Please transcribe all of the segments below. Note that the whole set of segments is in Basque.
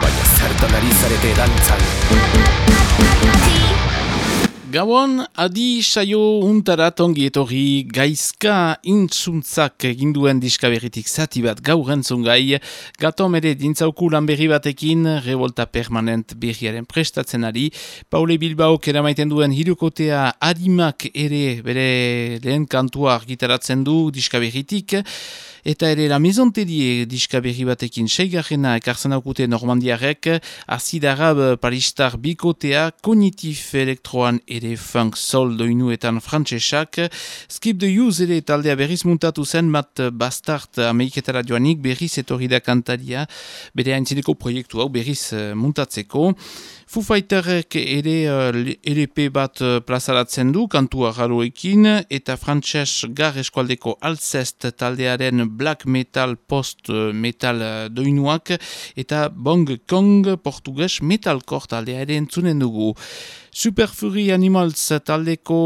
Vaya cerdo nariz de danza. Gabon, adi saio untarat ongi etorri gaizka intzuntzak eginduen diska berritik zati bat gaur entzun gai. Gato mere dintzauku lan berri batekin, revolta permanent berriaren prestatzen ari. Paule Bilbao keramaiten duen hirukotea adimak ere bere lehen kantua argitaratzen du diska berritik. Eta ere la mezonterie diska berri batekin seigarrena ekartzen aukute normandiarek, azid arab paristar bikotea, kognitif elektroan ere funk sol doinuetan frantsesak, skip the use ere taldea berriz muntatu zen mat bastart ameriketara joanik berriz etorri da kantaria, bere haintzineko proiektu hau berriz eh, muntatzeko. Foo Fighterrek ere uh, LP bat uh, plazaratzen du kantua jaroekin eta frantses gar eskualdeko altzest taldearen black metal post metal uh, doinuak eta bong kong portugues metalcore taldearen zunen dugu. Superfury Animals taldeko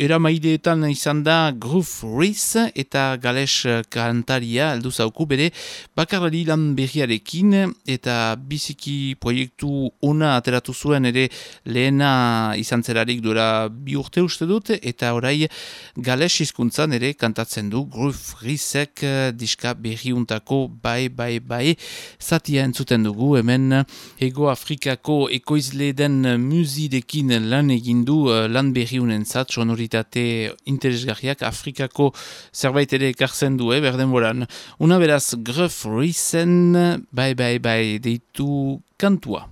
eramaideetan izan da Groove Riz eta Gales kantaria aldu zauku bere bakarrari lan berriarekin eta biziki proiektu ona ateratu zuen ere lehena izan zerarik dura bi urte uste dut eta orai Gales hizkuntzan ere kantatzen du Groove Rizek diska berriuntako bai bai bai zatia entzuten dugu hemen Ego Afrikako ekoizle den muzidek ekin lan egindu uh, lan berriunen zat, sonoritate interesgarriak Afrikako zerbait ere ekartzen du, eh, berden bolan. Una beraz, gref risen, bai, bai, bai, deitu kantua.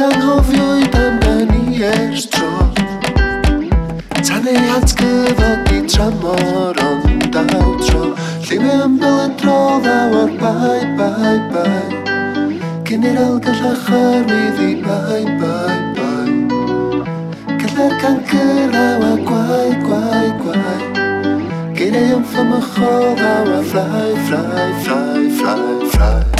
ac anghofiwyd amdani ers tro. Tan ei atgyfodi tramor ond daw tro. Lliwi am dylydro ddaw o'r bai, bai, bai. Cyn i'r algall a charwydd i bai, bai, bai. Cylla'r cancer ddaw a gwai, gwai, gwai Gyn ei ymfflam y choddaw a fflai, fflai, fflai, fflai, fflai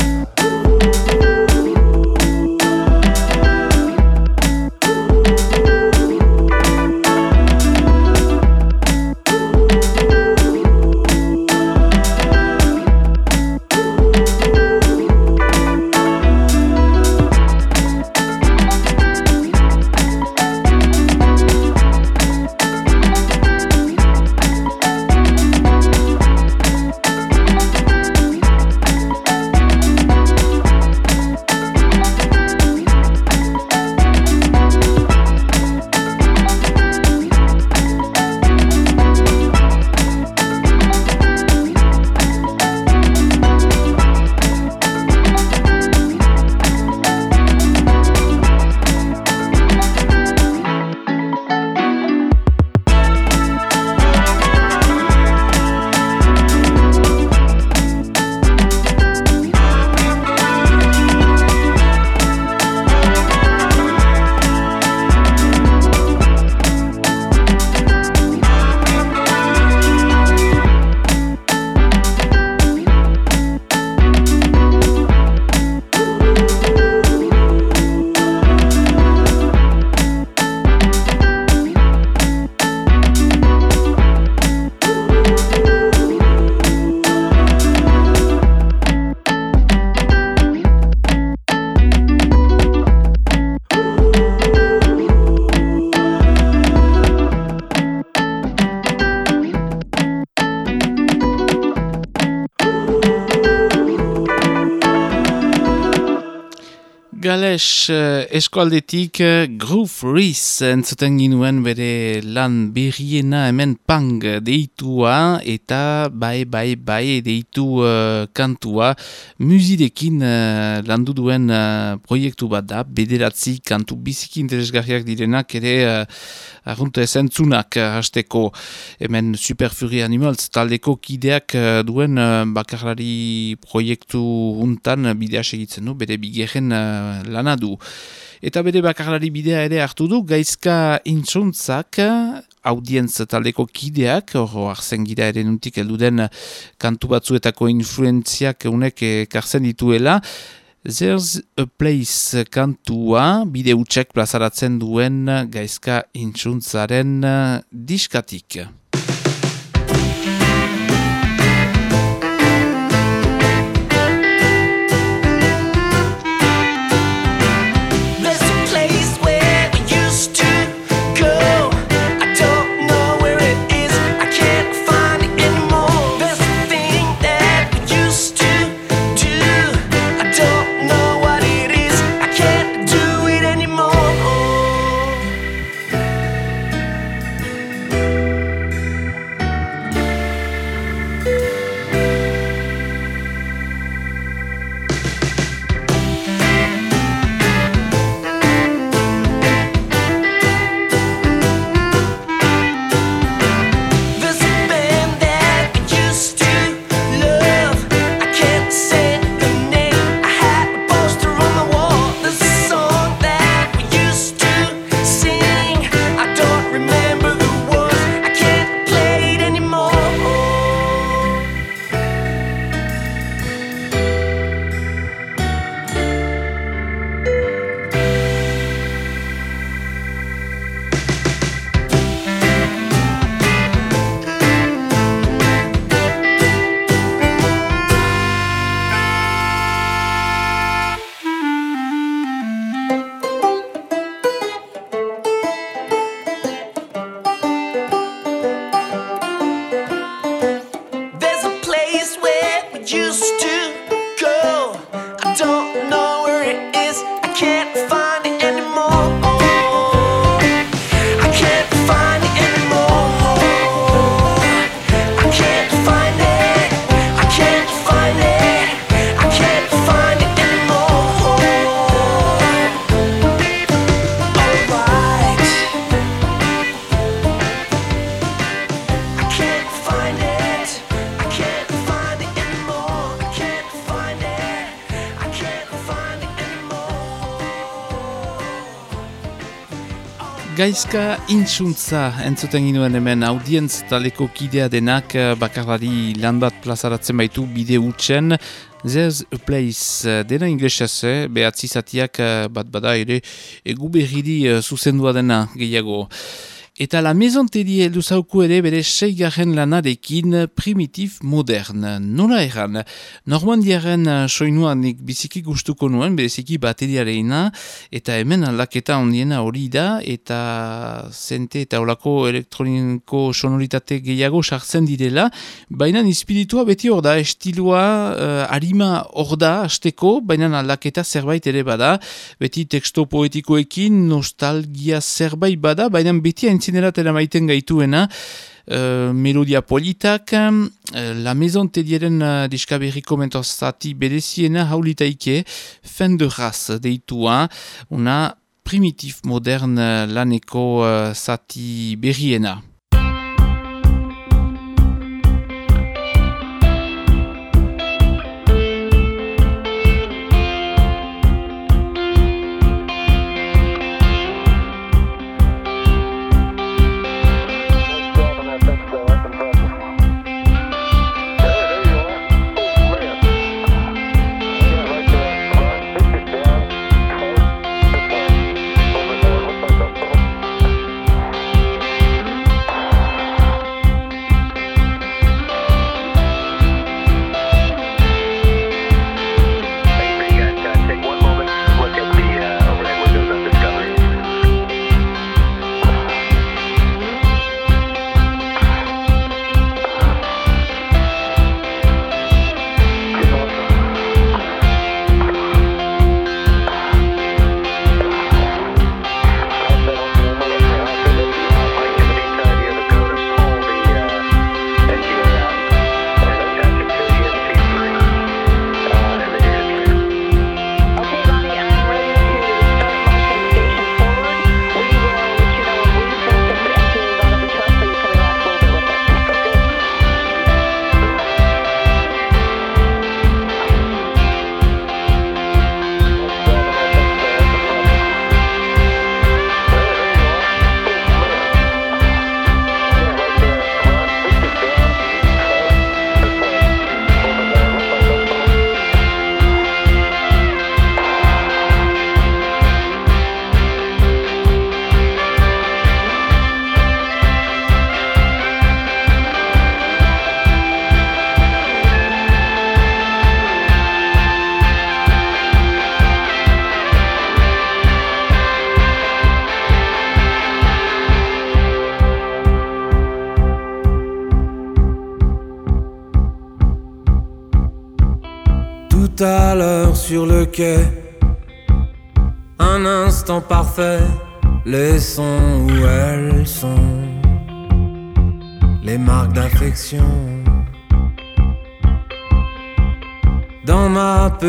Gales uh, eskualdetik uh, Groove Reese entzuten ginuen bere lan berriena hemen pang deitua eta bai bai bai deitu uh, kantua. Muzidekin uh, landu duen proiektu bat da bederatzi kantu biziki interesgarriak direnak ere uh, arrunta esentzunak hasteko. Hemen Super Fury Animals taldeko kideak duen uh, bakarlari proiektu untan bidea segitzen du bere bigerren lana du. Eta bere bakarlari bidea ere hartu du, gaizka intzuntzak, audientz taldeko kideak, hor arzen gira ere nuntik elduden kantu batzuetako influenziak unek karzen dituela, There's a place kantua bide utxek plazaratzen duen gaizka intzuntzaren diskatik. Gaizka intsuntza entzuten ginuen hemen audientz taleko kidea denak eh, bakarlari lan bat plazaratzen baitu bide utxen There's a place eh, dena inglesez, eh? behatzi zatiak bat bada ere egu berridi zuzendua dena gehiago. Eta la maison tedi heldu zauku ere bere seigarren lanarekin primitif modern. Nola erran, normandiaren soinua nik biziki gustuko nuen, bereziki bateriareina, eta hemen laketa ondiena hori da, eta zente eta olako elektroniko sonoritate gehiago sartzen direla, baina espiritua beti hor da, estilua uh, harima hor da, azteko, baina laketa zerbait ere bada, beti teksto poetikoekin nostalgia zerbait bada, baina beti hain itineratera maiten gaituena, uh, melodia politak, uh, la maison tedieren uh, diskaberriko mentozati bedeziena haulitaike, fen de raz deitua, una primitif modern laneko uh, zati berriena.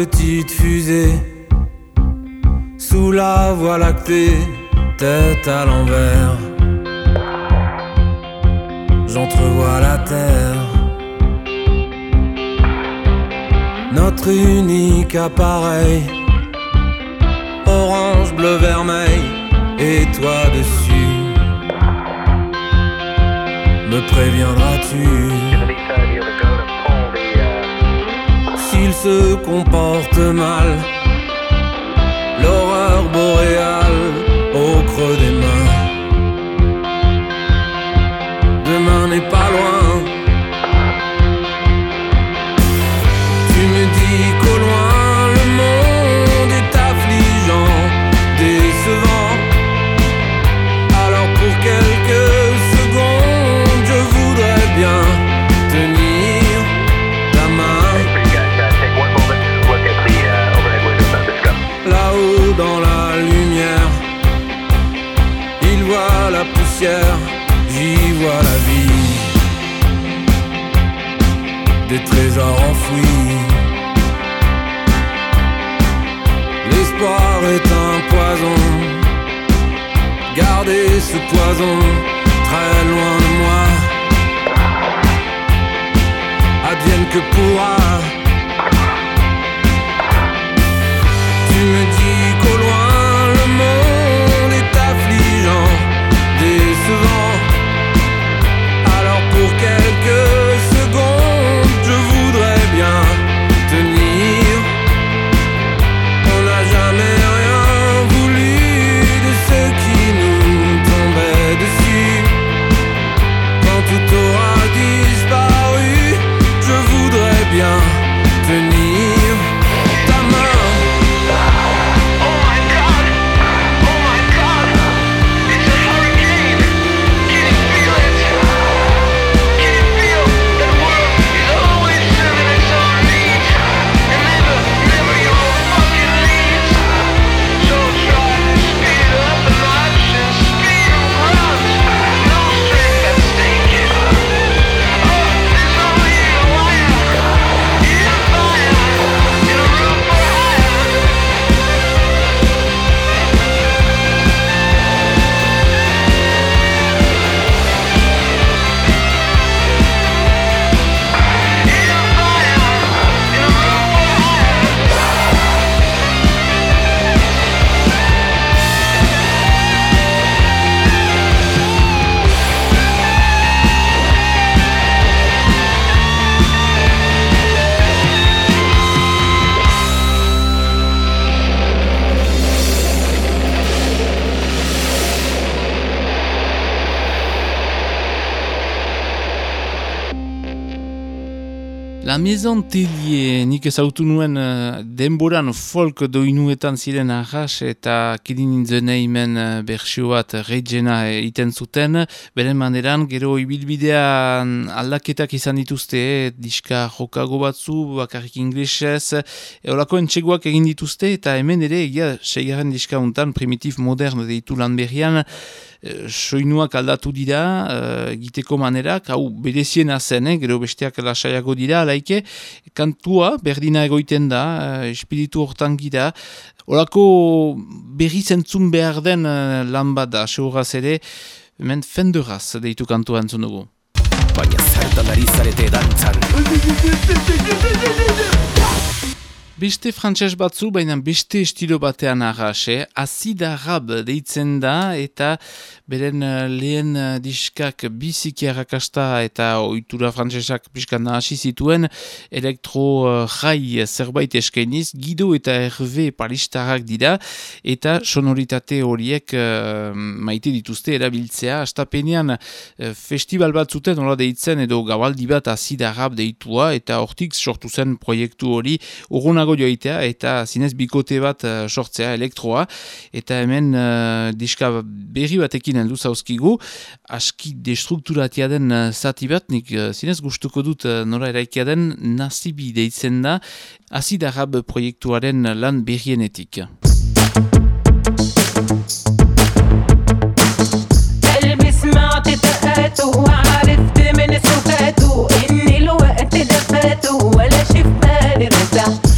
Petite fusée, sous la voie lactée, tête à l'envers, j'entrevois la terre. Notre unique appareil, orange, bleu, vermeil, et toi dessus. Me préviendras-tu? Se comporte mal? L'horreur boréale La Maison Tellier, nik ezautu nuen eh, denboran folk doinuetan ziren arras eta kidin zeneimen uh, bersio bat reigena egiten zuten, beren maneran gero ibilbidean aldaketak izan dituzte, eh, diska jokago batzu, bakarrik inglesez, eolako entxeguak egin dituzte eta hemen ere egia seigaren diska untan primitif modern deitu lan berrian, soinuak aldatu dira, eh, egiteko manerak, hau bereziena zen, eh, gero besteak lasaiago dira, laike, kantua berdina egoiten da, eh, espiritu hortan gira, Horako berri zentzun behar den eh, lan bat da, seuraz ere, hemen fenderaz deitu kantua entzun dugu. Baina zertan ari zarete dantzan Beste frantses batzu, baina beste estilo batean arrase, azida rab deitzen da, eta beren eh, lehen eh, diskak biziki arrakasta eta oitura frantsesak pixkan hasi zituen, elektro uh, jai zerbait eskainiz, Guido eta Hervé palistarrak dira, eta sonoritate horiek eh, maite dituzte erabiltzea, astapenean eh, festival bat zuten nola deitzen edo gabaldi bat azida rab deitua, eta hortik sortu zen proiektu hori, urgunago gehiago joitea eta zinez bikote bat uh, sortzea elektroa eta hemen uh, diska berri batekin heldu zauzkigu aski destrukturatia den uh, zati bat nik uh, zinez gustuko dut uh, nora eraikia den nazibi deitzen da azidarab proiektuaren lan berrienetik. قلبي سمعت دقاته وعرفت من سكاته ان الوقت ده فاته ولا شي في بالي ارتاح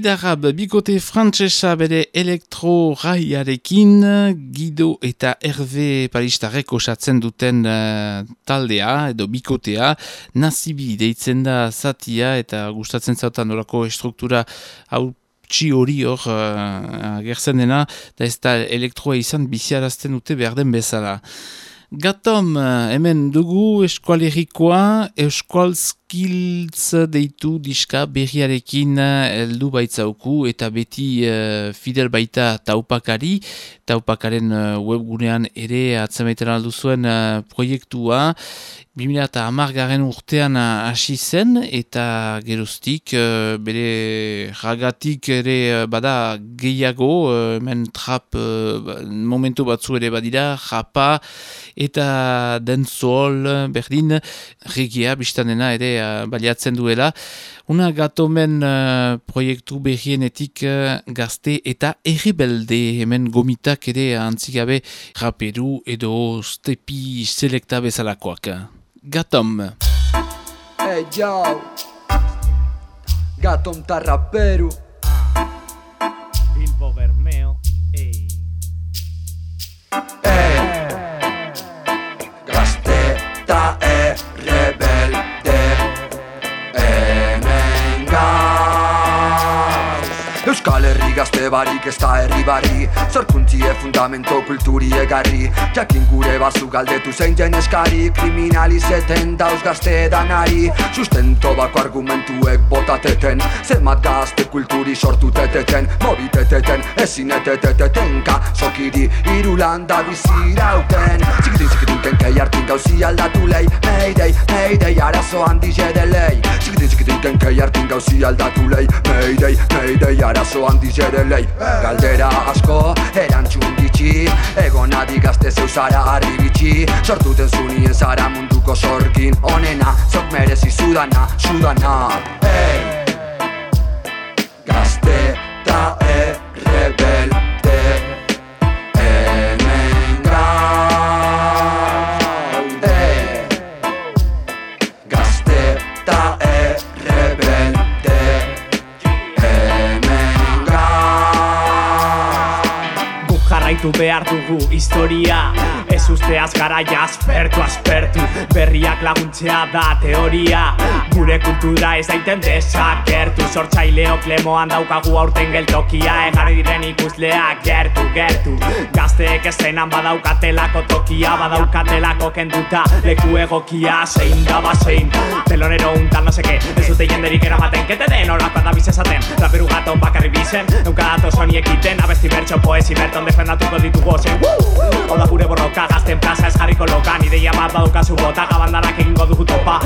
Azidarab bikote frantsesa bere elektro raiarekin Guido eta Hervé Paristarek osatzen duten eh, taldea edo bikotea nazibi deitzen da zatia eta gustatzen zautan orako estruktura hau txi hori hor uh, agertzen dena da ez da elektroa izan biziarazten dute behar den bezala. Gatom, eh, hemen dugu eskualerikoa, Euskal Skills deitu diska berriarekin eh, heldu baitzauku eta beti uh, fidel baita taupakari, taupakaren uh, webgunean ere atzemaiten aldu zuen uh, proiektua, 2008 garen urtean hasi zen eta geroztik uh, bere ragatik ere bada gehiago, hemen trap uh, momentu batzu ere badira, japa eta dancehall berdin regia biztan dena ere uh, baliatzen duela. Una gatomen uh, proiektu berrienetik uh, gazte eta errebelde hemen gomitak ere antzigabe raperu edo stepi selekta bezalakoak. Gatom. Hey yo, Gatom ta raperu. Bilbo Bermeo, ey. Hey. Euskal Herri gazte barik ez da herri barri Zorkuntzie fundamento kulturi egarri Jakin gure bazu galdetu zein jen eskari. Kriminalizeten dauz gazte danari. Sustento bako argumentuek botateten. Zemat gazte kulturi sortu teteten. Mobiteteten, ezin eteteteten. Ka sokiri irulanda bizirauten Zikitin zikitin kenkei hartin aldatu lei. Mayday, mayday, arazo handi jedelei Zikitin zikitin kenkei hartin gauzi aldatu lei. Mayday, mayday, arazo handi jedelei Galdera asko, erantzun ditxi Egon adi gazte zeuzara harri bitxi. Sortuten zunien zara munduko sorgin Onena, zok merezi sudana, sudana. Hey! Gazte ta errebelde Jarraitu behar dugu historia Ez usteaz garaia aspertu aspertu. Berriak laguntzea da teoria. Gure kultura ez daiten desagertu. Sortzaileok lemoan daukagu aurten geltokia. Egarri diren ikusleak gertu gertu. Gazteek eszenan badaukatelako tokia Badaukatelako kenduta. Leku egokia Zein da bazein Telonero untan no seke Ez dute jenderik eramaten. Kete den horako da bizezaten Raperu gaton bakarri bizen. Eunka dato soni ekiten. Abesti bertxo poesi berton defendatuko ditugu zen Hau da gure borroka gazten plaza ez jarriko lokan Ideia bat badukazu bota gabandarak egingo dugu topa.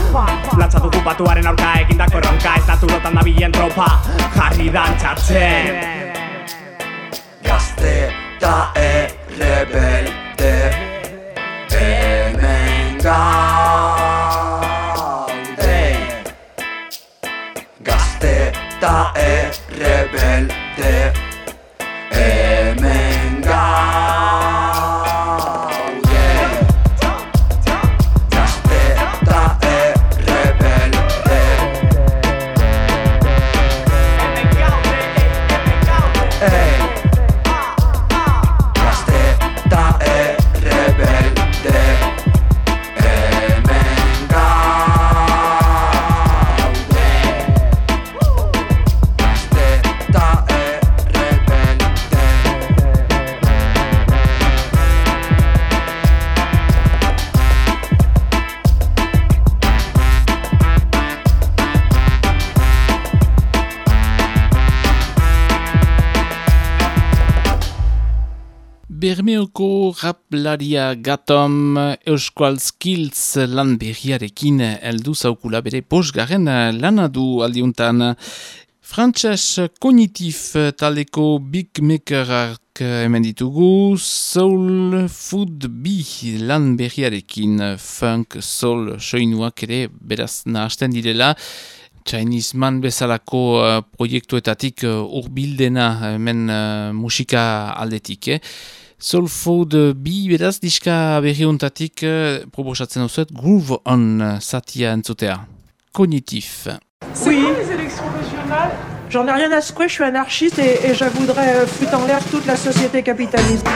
Latza dugu batuaren aurka egindako erronka Ez naturotan dabilen tropa. Jarri dantzatzen Gazte ta errebelde Hemen gaude. Gazte ta errebelde Raplaria gatom Euskal Skills lan berriarekin heldu zaukula bere posgaren lana du aldiuntan. Frantses kognitif taleko Big Makerak hemen ditugu Soul Food B lan berriarekin funk soul soinuak ere beraz nahasten direla. Chinese Man bezalako uh, proiektuetatik uh, urbildena hemen uh, musika aldetik. Eh? Soul Food bi beraz diska berriuntatik uh, proposatzen duzuet Groove On satia entzutea. Kognitif. Oui. les élections régionales? J'en ai rien à secouer, je suis anarchiste et, et je voudrais euh, foutre en l'air toute la société capitaliste.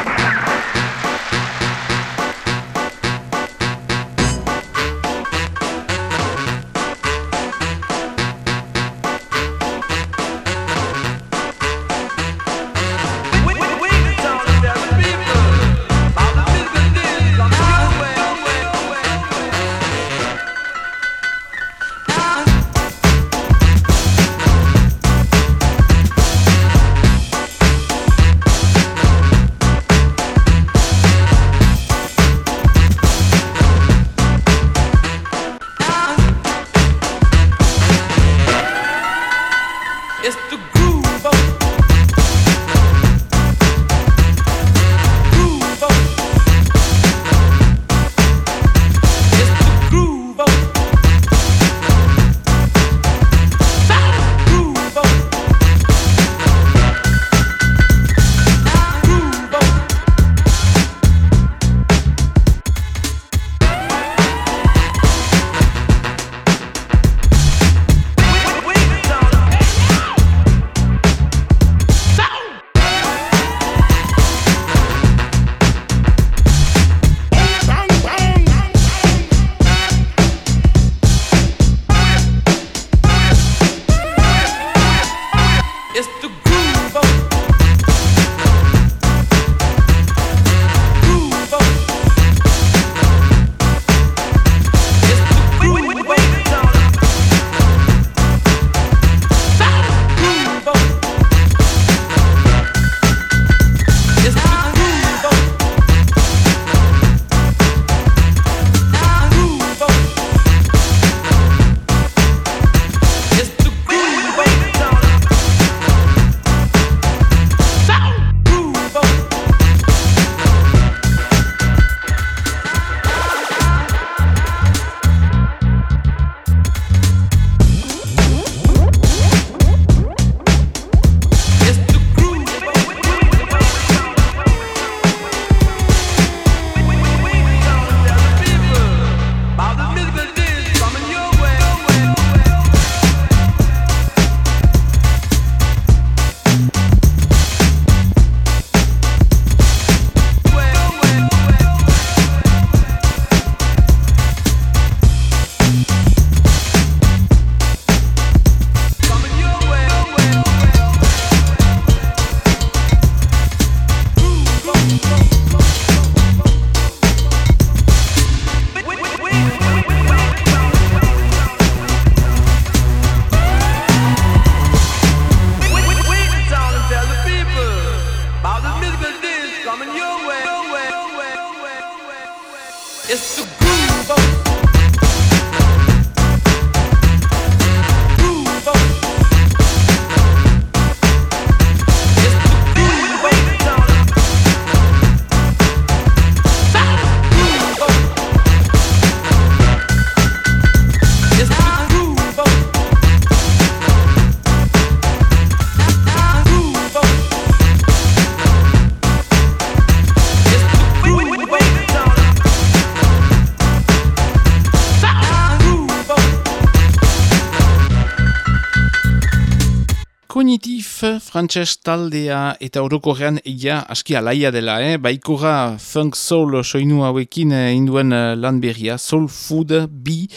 Frantses taldea eta orokorrean egia aski alaia dela, eh? baikora funk soul soinu hauekin eh, induen eh, lan berria, soul food bi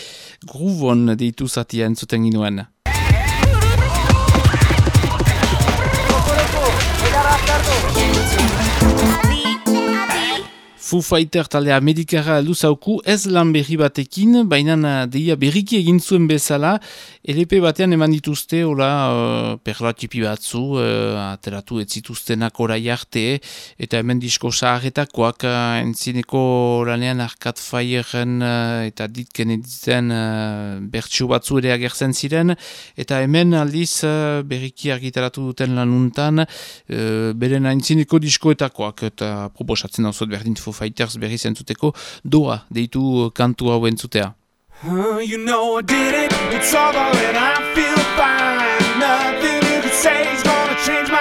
gruvon deitu zatia entzuten ginuen. Foo Fighter taldea medikara luzauku ez lan berri batekin, baina deia berriki egin zuen bezala, LP batean eman dituzte, hola, uh, perla batzu, uh, ateratu ez zituztenak orai arte, eta hemen disko saharretakoak uh, entzineko lanean Arcade Fireen uh, eta ditken editzen uh, bertsu batzu ere agertzen ziren, eta hemen aldiz uh, berriki argitaratu duten lanuntan, uh, beren entzineko diskoetakoak, eta proposatzen hau berdin Foo Fighters berri zentzuteko doa deitu kantu hau entzutea. Uh, you know I did it, it's over and I feel fine. Nothing you can say is gonna change my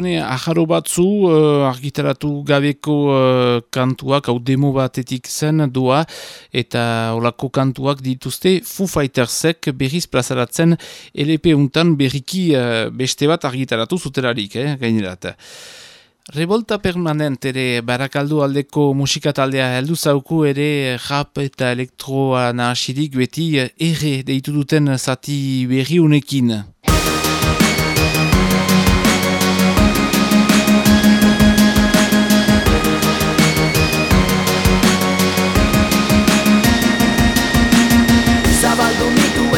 bersione aharo batzu uh, argitaratu gabeko uh, kantuak, hau demo batetik zen doa, eta olako kantuak dituzte Foo Fightersek berriz plazaratzen LP untan berriki uh, beste bat argitaratu zuterarik, eh, gainerat. Revolta permanent ere barakaldu aldeko musikataldea heldu zauku ere rap eta elektroa nahasirik beti erre deitu duten zati berri unekin.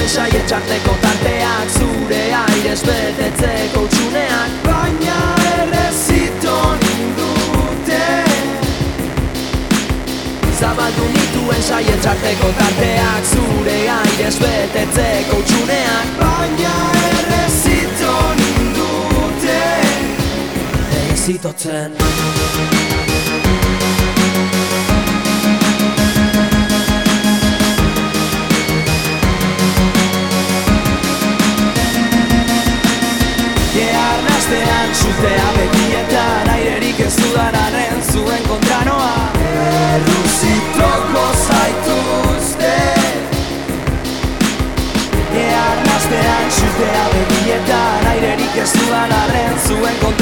Nituen saie txarteko tarteak Zure airez betetzeko txuneak Baina errezito nindute Zabaldu nituen saie txarteko tarteak Zure airez betetzeko txuneak Baina errezito nindute Errezitotzen Sutea begietan airerik ez dudanaren zuen kontranoa. Erruzitoko zaituzte. Arnastean sutea begietan airerik ez dudanaren zuen kontranoa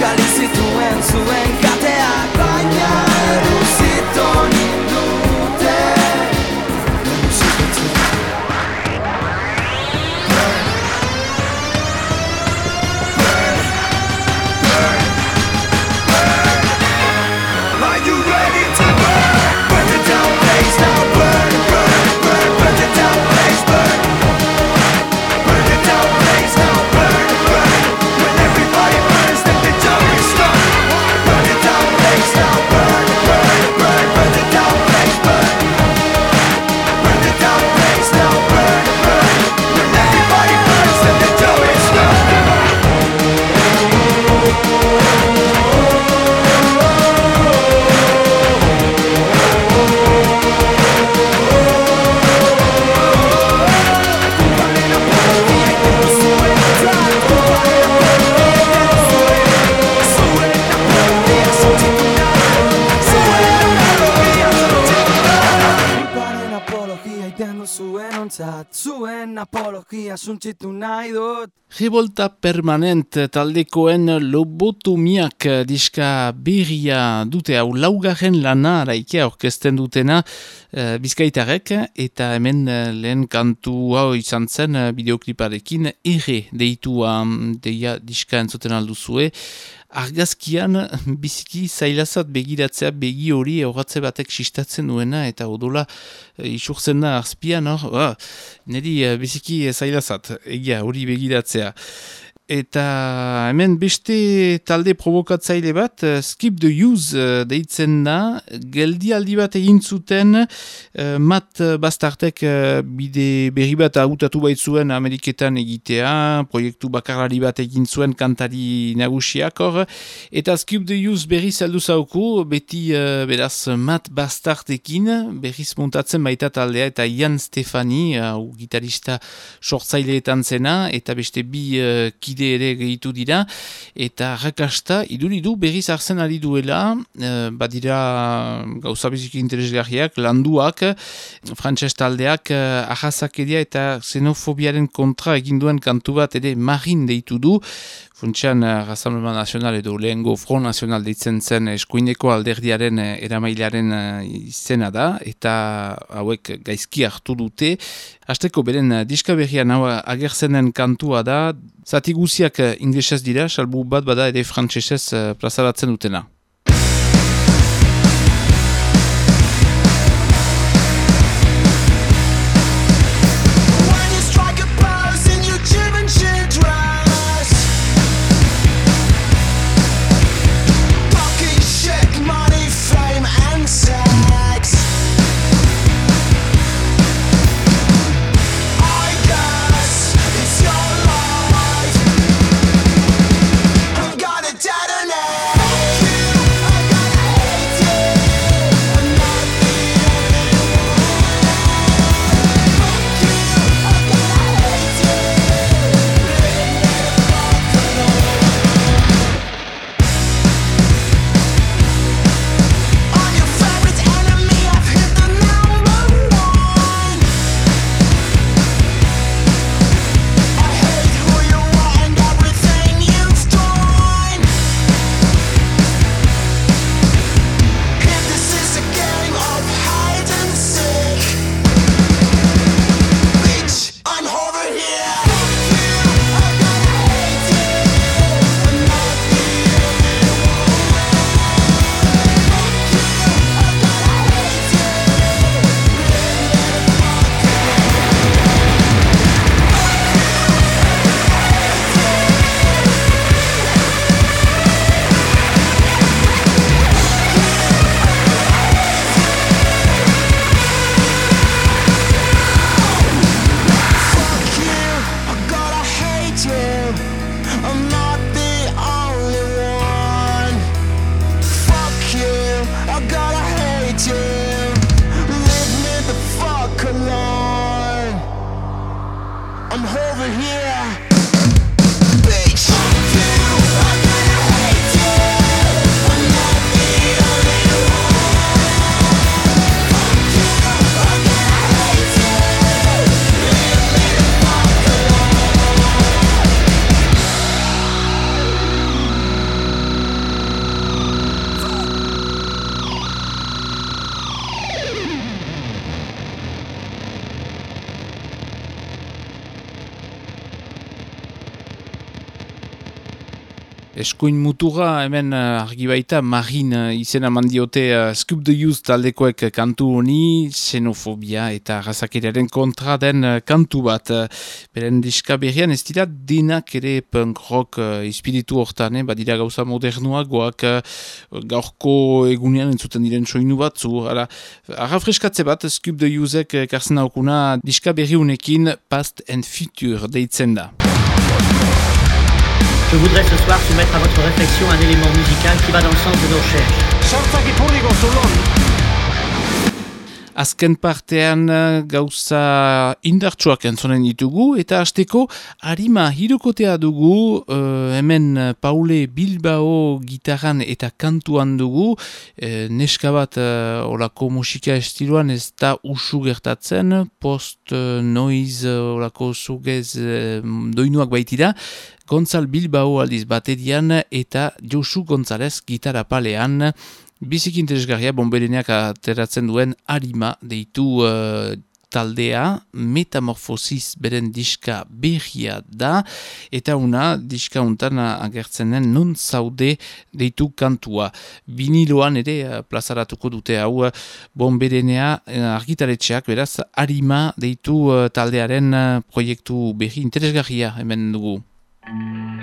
Zituen zuen Revolta permanent taldekoen lobotomiak diska berria dute. Hau laugarren lana araikea orkesten dutena eh, bizkaitarek eta hemen eh, lehen kantu hau izan zen eh, bideokliparekin erre deitua deia diska entzuten alduzue argazkian biziki zailazat begiratzea begi hori horratze batek sistatzen duena eta odola e, isurtzen da arzpian hor, ah, niri eh, biziki zailazat egia hori begiratzea. Eta hemen beste talde provokatzaile bat, uh, Skip the Use uh, deitzen da, geldialdi bat egin zuten, uh, mat bastartek uh, bide berri bat hautatu baitzuen Ameriketan egitea, proiektu bakarlari bat egin zuen kantari nagusiak hor, eta Skip the Use berri zeldu zauku, beti uh, beraz mat bastartekin, berriz montatzen baita taldea, eta Ian Stefani, uh, gitarista sortzaileetan zena, eta beste bi uh, kide ere gehitu dira, eta rakasta iduridu berriz arzen ari duela, uh, badira gauza biziki interesgarriak, landuak, frantses taldeak uh, ahazakeria eta xenofobiaren kontra eginduen kantu bat ere marin deitu du, Funtsean, uh, Rassemblement Nacional edo lehengo Front Nacional deitzen zen eskuineko alderdiaren uh, eramailearen uh, izena da, eta hauek gaizki hartu dute. Hasteko beren uh, diska berrian hau agerzenen kantua da, zati guziak inglesez dira, salbu bat bada ere frantsesez plazaratzen dutena. Eskuin mutura hemen uh, argi baita marin uh, izena mandiote uh, Scoop the Youth taldekoek kantu honi xenofobia eta razakeriaren kontra den uh, kantu bat. Uh, beren diska berrian ez dira dinak ere punk rock uh, espiritu hortan, eh? badira gauza modernuagoak uh, gaurko egunean entzuten diren soinu batzu. Ara, arra freskatze bat Scoop the Youthek uh, karzen haukuna diska berri Past and Future deitzen da. Je voudrais ce soir soumettre à votre réflexion un élément musical qui va dans le sens de nos recherches. Azken partean eh, gauza indartsuak entzonen ditugu eta hasteko harima hirukotea dugu eh, hemen Paule Bilbao gitarran eta kantuan dugu. Eh, neska bat eh, olako musika estiloan ez da usu gertatzen post eh, noiz olako zugez eh, doinuak baitira Gonzal Bilbao aldiz baterian eta Josu Gonzalez gitarra palean Bizik interesgarria bombereneak ateratzen duen harima deitu uh, taldea, metamorfosis beren diska berria da, eta una diska untan agertzen den non zaude deitu kantua. Biniloan ere uh, plazaratuko dute hau uh, bomberenea argitaretxeak, beraz, harima deitu taldearen proiektu berri interesgarria hemen dugu. Música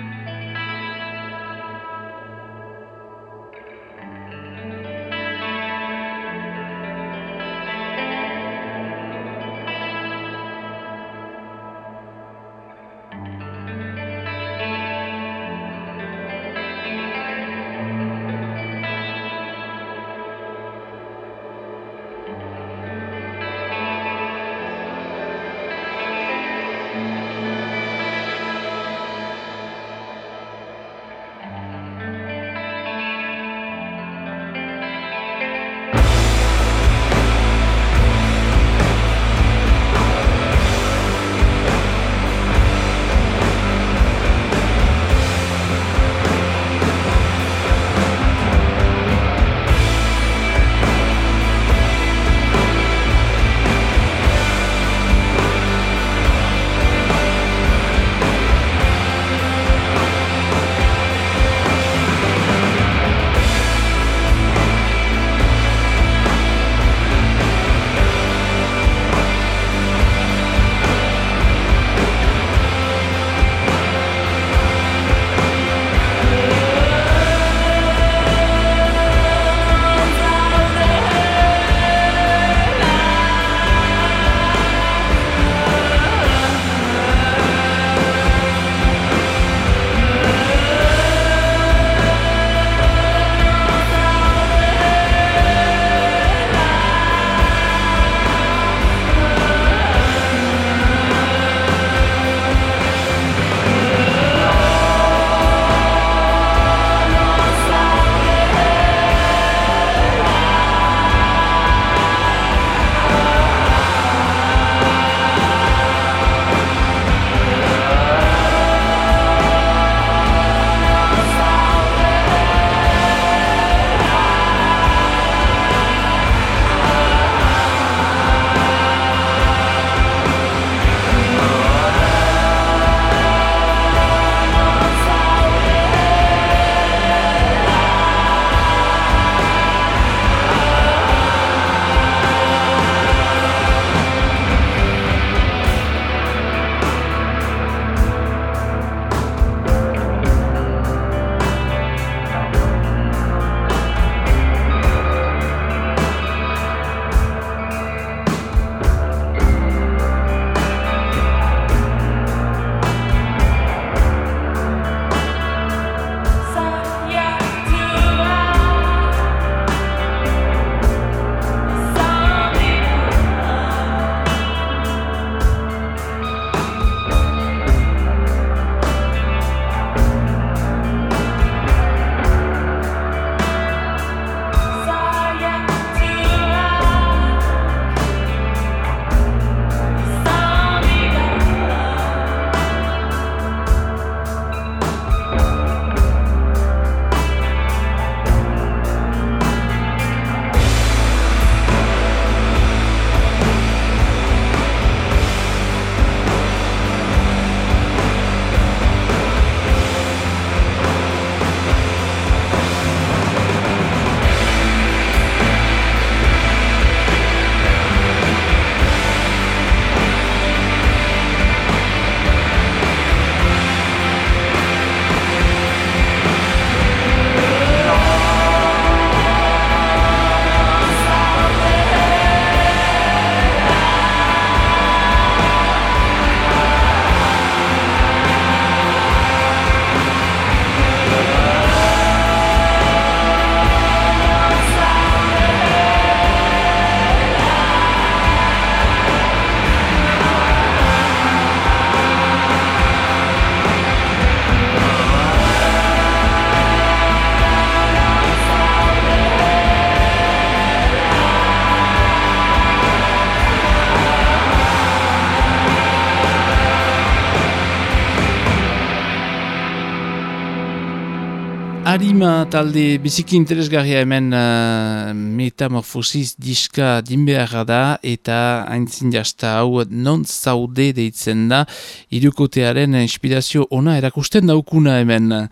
Ultima talde biziki interesgarria hemen uh, metamorfosis diska dinbeharra da eta haintzin jasta hau non zaude deitzen da irukotearen inspirazio ona erakusten daukuna hemen.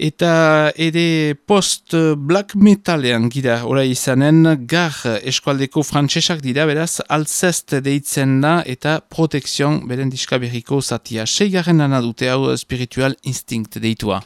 Eta ere post black metalean gira orai izanen gar eskualdeko frantsesak dira beraz alzest deitzen da eta protekzion beren diskaberiko zatia. Seigarren dute hau spiritual instinct deitua.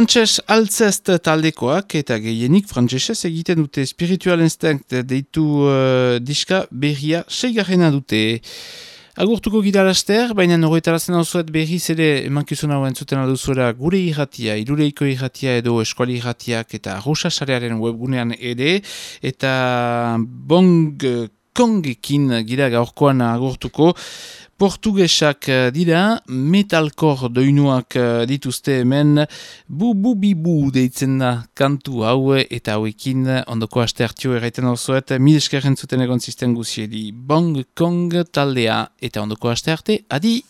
Frantses altzest taldekoak eta gehienik frantsesez egiten dute spiritual instinct deitu uh, diska berria seigarrena dute. Agurtuko gira laster, baina norroetarazten hau zuet berriz ere emankizun hauen zuten alduzuera gure irratia, iruleiko irratia edo eskuali irratiak eta rosasarearen webgunean ere, eta bong kongekin gira gaurkoan agurtuko, Portugesak eh, dira, metalkor doinuak eh, dituzte hemen, bu bu bi bu deitzen da kantu hau eta hauekin ondoko aste hartio erraiten osoet, mil eskerren zuten egon zisten guziedi Bong Kong taldea eta ondoko aste arte, adi!